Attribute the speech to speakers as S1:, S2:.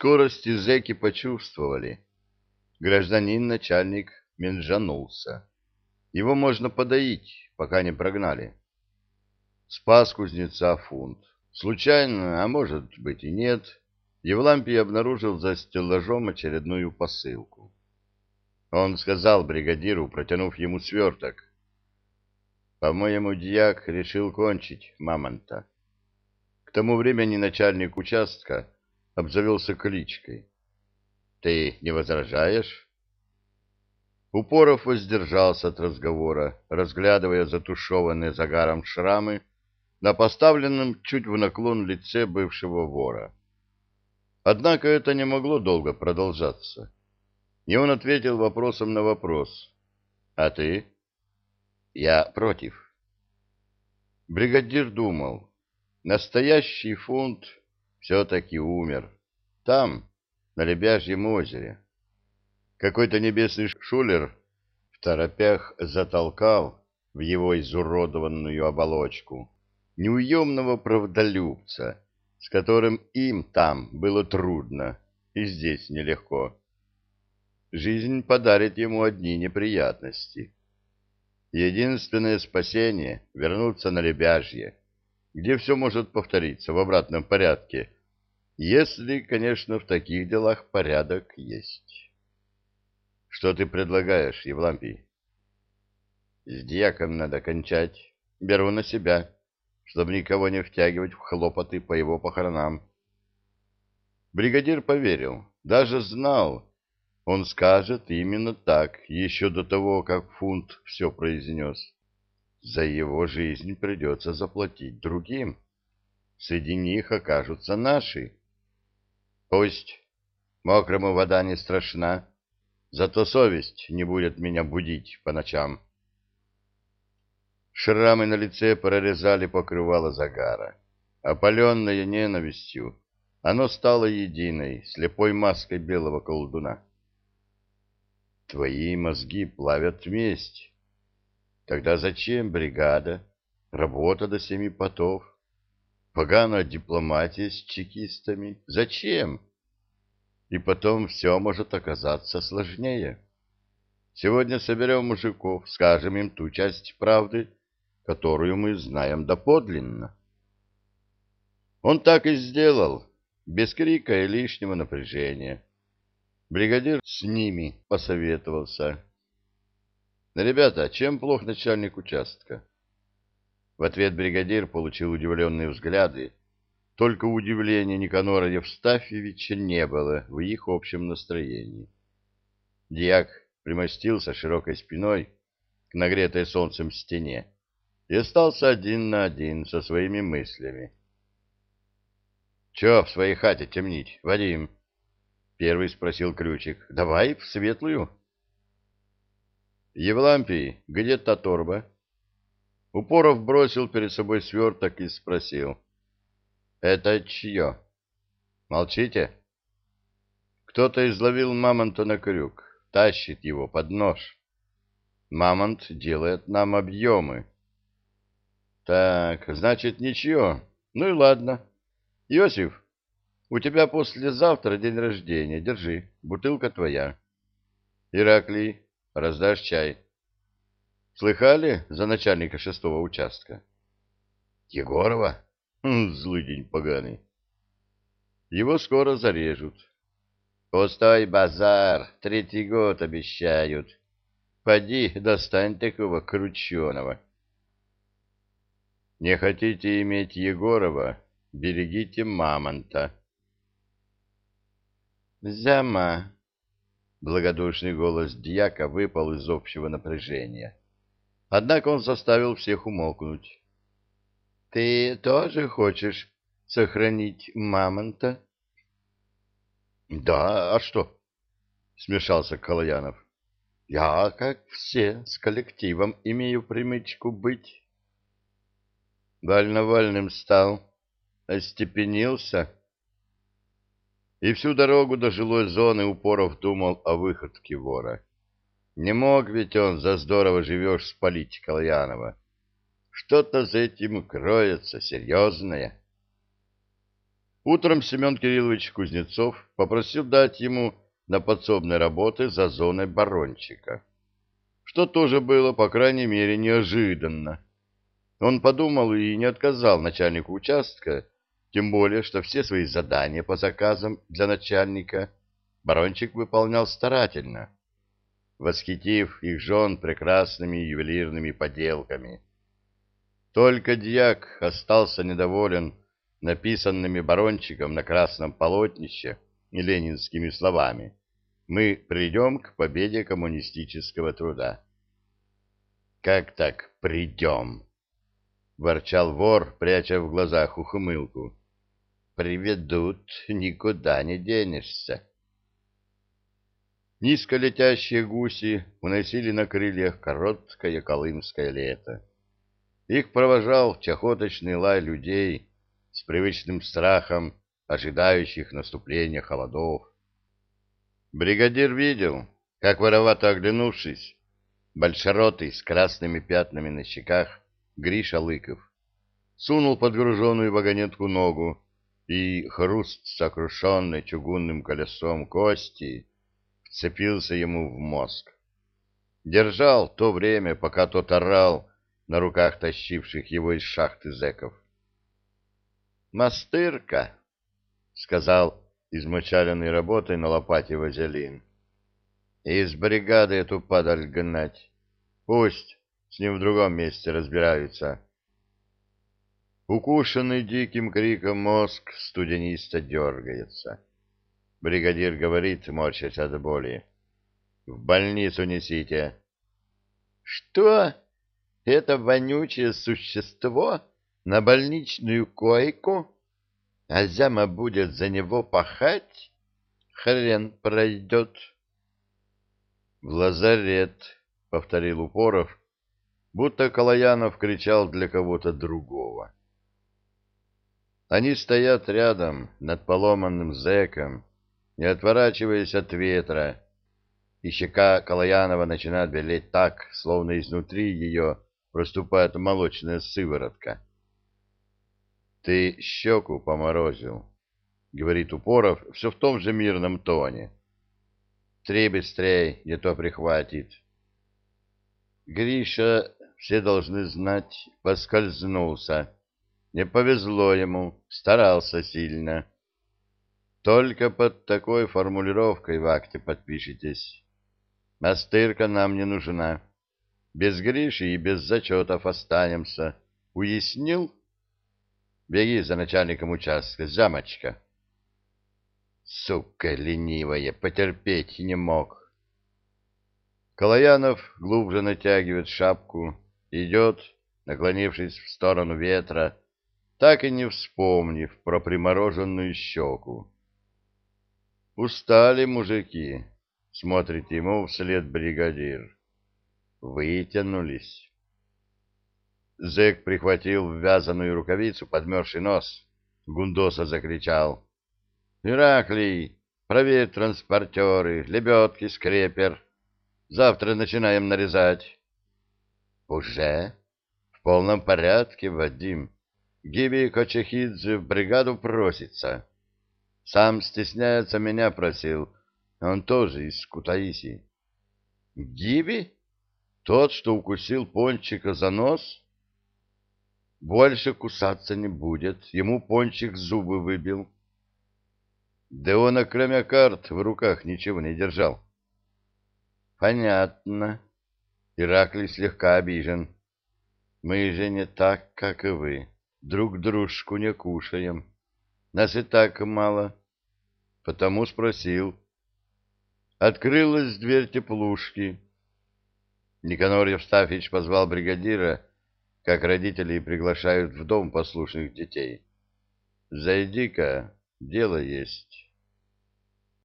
S1: скорости зэки почувствовали. Гражданин-начальник менжанулся. Его можно подоить, пока не прогнали. Спас кузнеца фунт. Случайно, а может быть и нет, Евлампий обнаружил за стеллажом очередную посылку. Он сказал бригадиру, протянув ему сверток. По-моему, дьяк решил кончить мамонта. К тому времени начальник участка обзавелся кличкой. Ты не возражаешь? Упоров воздержался от разговора, разглядывая затушеванные загаром шрамы на поставленном чуть в наклон лице бывшего вора. Однако это не могло долго продолжаться. И он ответил вопросом на вопрос. «А ты?» «Я против». Бригадир думал. Настоящий фунт все-таки умер. Там, на Лебяжьем озере. Какой-то небесный шулер в торопях затолкал в его изуродованную оболочку неуемного правдолюбца, с которым им там было трудно и здесь нелегко. Жизнь подарит ему одни неприятности. Единственное спасение — вернуться на Лебяжье, где все может повториться в обратном порядке, если, конечно, в таких делах порядок есть. Что ты предлагаешь, Евлампий? С дьяком надо кончать. Беру на себя, чтобы никого не втягивать в хлопоты по его похоронам. Бригадир поверил, даже знал, он скажет именно так, еще до того, как фунт все произнес. За его жизнь придется заплатить другим. Среди них окажутся наши. Пусть мокрому вода не страшна, Зато совесть не будет меня будить по ночам. Шрамы на лице прорезали покрывало загара. Опаленное ненавистью, оно стало единой, слепой маской белого колдуна. Твои мозги плавят месть. Тогда зачем бригада, работа до семи потов, поганая дипломатия с чекистами? Зачем? и потом все может оказаться сложнее. Сегодня соберем мужиков, скажем им ту часть правды, которую мы знаем доподлинно. Он так и сделал, без крика и лишнего напряжения. Бригадир с ними посоветовался. «Ребята, чем плох начальник участка?» В ответ бригадир получил удивленные взгляды только удивления Никанора Евстафьевича не было в их общем настроении. Диак примостился широкой спиной к нагретой солнцем стене и остался один на один со своими мыслями. — Че в своей хате темнить, Вадим? — первый спросил Ключик. — Давай в светлую. — Евлампий, где та торба? Упоров бросил перед собой сверток и спросил. — это чье? Молчите? Кто-то изловил мамонта на крюк, тащит его под нож. Мамонт делает нам объемы. Так, значит, ничего. Ну и ладно. Иосиф, у тебя послезавтра день рождения. Держи, бутылка твоя. Ираклий, раздашь чай. Слыхали за начальника шестого участка? Егорова? Злый день поганый. Его скоро зарежут. Пустой базар, третий год обещают. Поди, достань такого крученого. Не хотите иметь Егорова, берегите мамонта. Зама. Благодушный голос дьяка выпал из общего напряжения. Однако он заставил всех умолкнуть. Ты тоже хочешь сохранить мамонта? Да, а что? Смешался Калаянов. Я, как все, с коллективом имею примычку быть. Вольновольным стал, остепенился. И всю дорогу до жилой зоны Упоров думал о выходке вора. Не мог ведь он за здорово живешь спалить Калаянова. Что-то за этим кроется серьезное. Утром Семен Кириллович Кузнецов попросил дать ему на подсобной работы за зоной барончика, что тоже было, по крайней мере, неожиданно. Он подумал и не отказал начальнику участка, тем более, что все свои задания по заказам для начальника барончик выполнял старательно, восхитив их жен прекрасными ювелирными поделками. Только дьяк остался недоволен написанными барончиком на красном полотнище и ленинскими словами «Мы придем к победе коммунистического труда». «Как так придем?» — ворчал вор, пряча в глазах ухмылку. «Приведут, никуда не денешься». Низко летящие гуси уносили на крыльях короткое колымское лето. Их провожал чахоточный лай людей — с привычным страхом ожидающих наступления холодов. Бригадир видел, как, воровато оглянувшись, большеротый с красными пятнами на щеках Гриша Лыков сунул подгруженную вагонетку ногу, и хруст сокрушенный чугунным колесом кости вцепился ему в мозг. Держал то время, пока тот орал на руках тащивших его из шахты зэков. Мастырка, — сказал измочаленный работой на лопате Вазелин. — Из бригады эту падаль гнать. Пусть с ним в другом месте разбираются. Укушенный диким криком мозг студенисто дергается. Бригадир говорит, морщась от боли. — В больницу несите. — Что? Это вонючее существо? — на больничную койку, а зяма будет за него пахать, хрен пройдет. — В лазарет, — повторил Упоров, будто Калаянов кричал для кого-то другого. Они стоят рядом над поломанным зэком, не отворачиваясь от ветра, и щека Калаянова начинает белеть так, словно изнутри ее проступает молочная сыворотка. Ты щеку поморозил, — говорит Упоров все в том же мирном тоне. Три быстрей, не то прихватит. Гриша, все должны знать, поскользнулся. Не повезло ему, старался сильно. Только под такой формулировкой в акте подпишитесь. Мастырка нам не нужна. Без Гриши и без зачетов останемся. Уяснил? — Беги за начальником участка, замочка. Сука ленивая, потерпеть не мог. Калаянов глубже натягивает шапку, идет, наклонившись в сторону ветра, так и не вспомнив про примороженную щеку. Устали мужики, смотрит ему вслед бригадир. Вытянулись. Зэк прихватил ввязанную рукавицу подмерзший нос. Гундоса закричал. — Ираклий, проверь транспортеры, лебедки, скрепер. Завтра начинаем нарезать. — Уже? В полном порядке, Вадим. Гиби Кочехидзе в бригаду просится. Сам стесняется, меня просил. Он тоже из Кутаиси. — Гиби? Тот, что укусил пончика за нос? — больше кусаться не будет, ему пончик зубы выбил. Да он, кроме карт, в руках ничего не держал. Понятно. Ираклий слегка обижен. Мы же не так, как и вы. Друг дружку не кушаем. Нас и так мало. Потому спросил. Открылась дверь теплушки. Никанор Евстафьевич позвал бригадира, как родители приглашают в дом послушных детей. «Зайди-ка, дело есть».